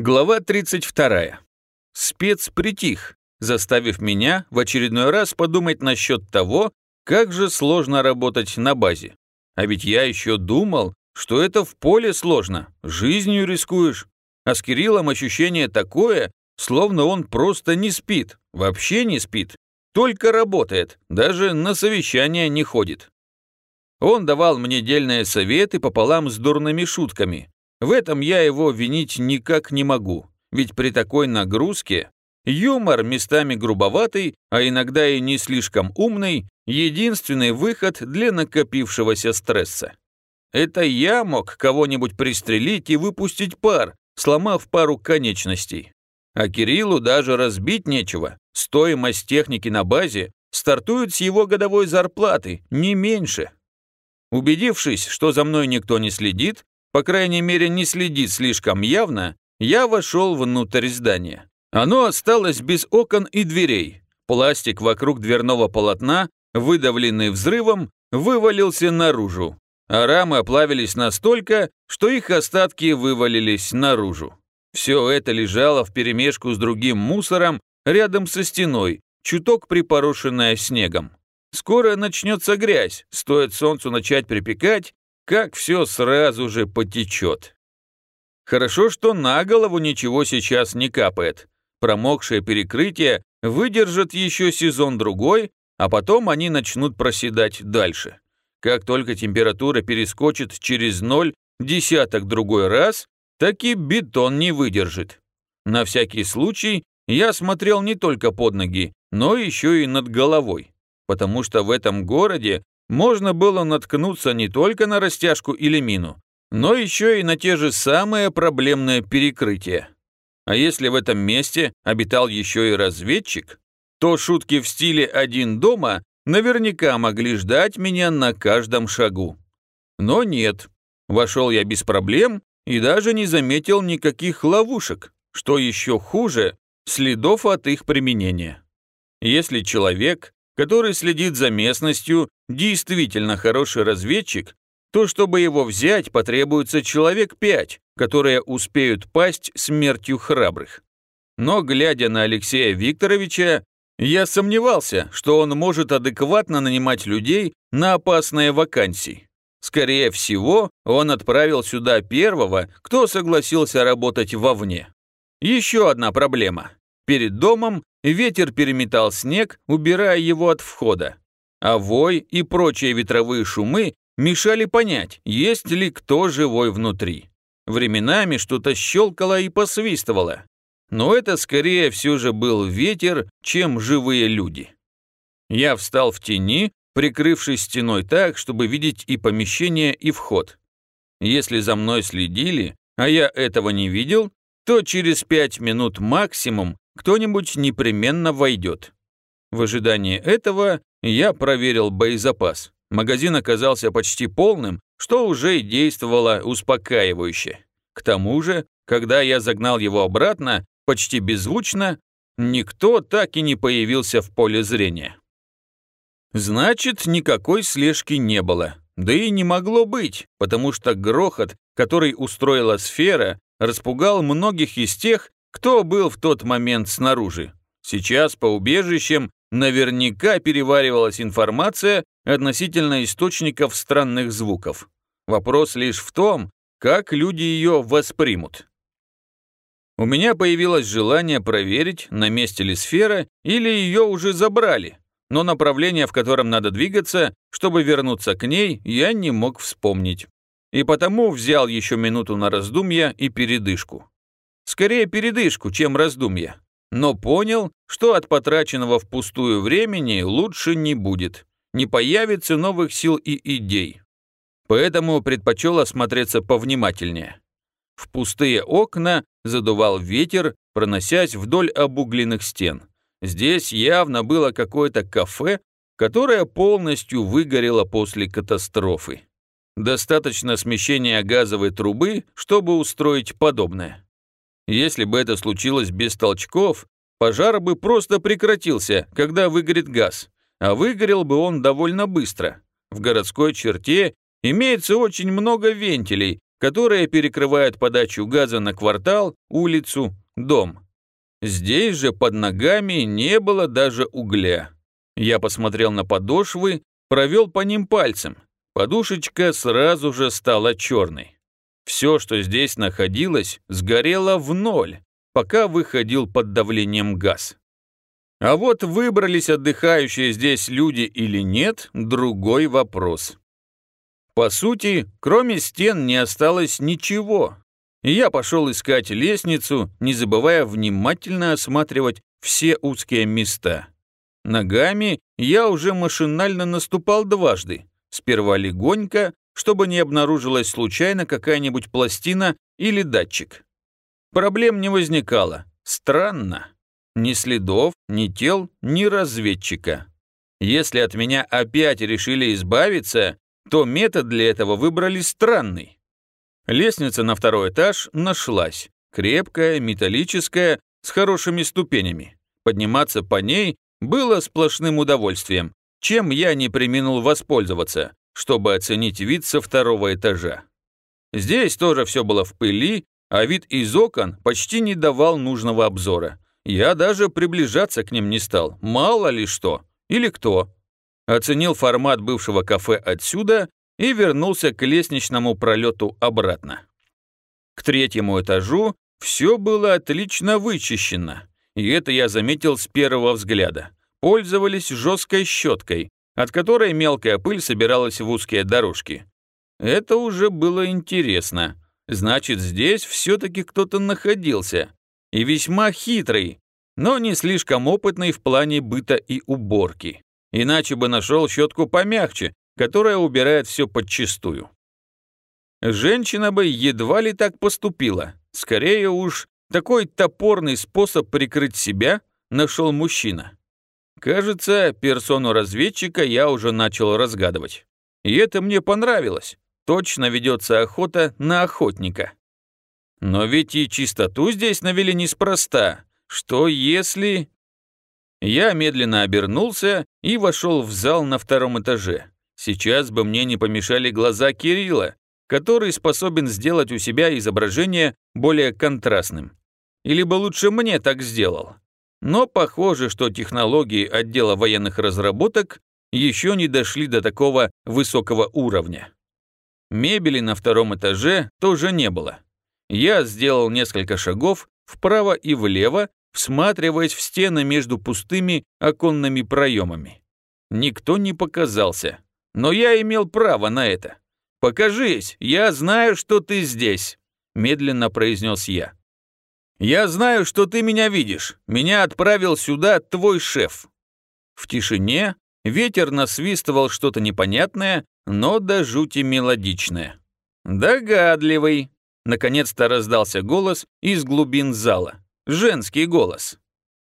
Глава 32. Спец притих, заставив меня в очередной раз подумать насчет того, как же сложно работать на базе. А ведь я еще думал, что это в поле сложно, жизнью рискуешь. А с Кириллом ощущение такое, словно он просто не спит, вообще не спит, только работает, даже на совещания не ходит. Он давал мне дельные советы пополам с дурными шутками, в этом я его винить никак не могу, ведь при такой нагрузке юмор местами грубоватый, а иногда и не слишком умный, единственный выход для накопившегося стресса. Это я мог кого-нибудь пристрелить и выпустить пар, сломав пару конечностей. А Кириллу даже разбить нечего. Стоимость техники на базе стартует с его годовой зарплаты, не меньше. Убедившись, что за мной никто не следит, по крайней мере не следит слишком явно, я вошел внутрь здания. Оно осталось без окон и дверей. Пластик вокруг дверного полотна, выдавленный взрывом, вывалился наружу, а рамы оплавились настолько, что их остатки вывалились наружу. Все это лежало вперемешку с другим мусором рядом со стеной, чуток припорошенная снегом. Скоро начнется грязь, стоит солнцу начать припекать, как все сразу же потечет. Хорошо, что на голову ничего сейчас не капает. Промокшее перекрытие выдержит еще сезон-другой, а потом они начнут проседать дальше. Как только температура перескочит через ноль десяток другой раз, так и бетон не выдержит. На всякий случай я смотрел не только под ноги, но еще и над головой, потому что в этом городе можно было наткнуться не только на растяжку или мину, но еще и на те же самые проблемные перекрытия. А если в этом месте обитал еще и разведчик, то шутки в стиле «один дома» наверняка могли ждать меня на каждом шагу. Но нет, вошел я без проблем и даже не заметил никаких ловушек, что еще хуже, следов от их применения. Если человек который следит за местностью, действительно хороший разведчик, то чтобы его взять, потребуется человек пять, которые успеют пасть смертью храбрых. Но, глядя на Алексея Викторовича, я сомневался, что он может адекватно нанимать людей на опасные вакансии. Скорее всего, он отправил сюда первого, кто согласился работать вовне. Еще одна проблема. Перед домом ветер переметал снег, убирая его от входа. А вой и прочие ветровые шумы мешали понять, есть ли кто живой внутри. Временами что-то щелкало и посвистывало. Но это скорее все же был ветер, чем живые люди. Я встал в тени, прикрывшись стеной так, чтобы видеть и помещение, и вход. Если за мной следили, а я этого не видел, то через пять минут максимум кто-нибудь непременно войдет. В ожидании этого я проверил боезапас. Магазин оказался почти полным, что уже действовало успокаивающе. К тому же, когда я загнал его обратно, почти беззвучно, никто так и не появился в поле зрения. Значит, никакой слежки не было. Да и не могло быть, потому что грохот, который устроила сфера, распугал многих из тех, кто был в тот момент снаружи. Сейчас по убежищам наверняка переваривалась информация относительно источников странных звуков. Вопрос лишь в том, как люди ее воспримут. У меня появилось желание проверить, на месте ли сфера или ее уже забрали, но направление, в котором надо двигаться, чтобы вернуться к ней, я не мог вспомнить. И потому взял еще минуту на раздумья и передышку. Скорее передышку, чем раздумья. Но понял, что от потраченного впустую времени лучше не будет. Не появится новых сил и идей. Поэтому предпочел осмотреться повнимательнее. В пустые окна задувал ветер, проносясь вдоль обугленных стен. Здесь явно было какое-то кафе, которое полностью выгорело после катастрофы. Достаточно смещения газовой трубы, чтобы устроить подобное. Если бы это случилось без толчков, пожар бы просто прекратился, когда выгорит газ, а выгорел бы он довольно быстро. В городской черте имеется очень много вентилей, которые перекрывают подачу газа на квартал, улицу, дом. Здесь же под ногами не было даже угля. Я посмотрел на подошвы, провел по ним пальцем. Подушечка сразу же стала черной. Все, что здесь находилось, сгорело в ноль, пока выходил под давлением газ. А вот выбрались отдыхающие здесь люди или нет – другой вопрос. По сути, кроме стен не осталось ничего. Я пошел искать лестницу, не забывая внимательно осматривать все узкие места. Ногами я уже машинально наступал дважды. Сперва легонько, чтобы не обнаружилась случайно какая-нибудь пластина или датчик. Проблем не возникало. Странно. Ни следов, ни тел, ни разведчика. Если от меня опять решили избавиться, то метод для этого выбрали странный. Лестница на второй этаж нашлась. Крепкая, металлическая, с хорошими ступенями. Подниматься по ней было сплошным удовольствием, чем я не применил воспользоваться, чтобы оценить вид со второго этажа. Здесь тоже все было в пыли, а вид из окон почти не давал нужного обзора. Я даже приближаться к ним не стал, мало ли что, или кто. Оценил формат бывшего кафе отсюда и вернулся к лестничному пролету обратно. К третьему этажу все было отлично вычищено, и это я заметил с первого взгляда. Пользовались жесткой щеткой, от которой мелкая пыль собиралась в узкие дорожки. Это уже было интересно. Значит, здесь все-таки кто-то находился. И весьма хитрый, но не слишком опытный в плане быта и уборки. Иначе бы нашел щетку помягче, которая убирает все подчистую. Женщина бы едва ли так поступила. Скорее уж, такой топорный способ прикрыть себя нашел мужчина. Кажется, персону разведчика я уже начал разгадывать. И это мне понравилось. Точно ведется охота на охотника. Но ведь и чистоту здесь навели неспроста. Что если... Я медленно обернулся и вошел в зал на втором этаже. Сейчас бы мне не помешали глаза Кирилла, который способен сделать у себя изображение более контрастным. Или бы лучше мне так сделал. Но похоже, что технологии отдела военных разработок еще не дошли до такого высокого уровня. Мебели на втором этаже тоже не было. Я сделал несколько шагов вправо и влево, всматриваясь в стены между пустыми оконными проемами. Никто не показался, но я имел право на это. «Покажись, я знаю, что ты здесь», – медленно произнес я. «Я знаю, что ты меня видишь. Меня отправил сюда твой шеф». В тишине ветер насвистывал что-то непонятное, но до жути мелодичное. «Догадливый», — наконец-то раздался голос из глубин зала. Женский голос.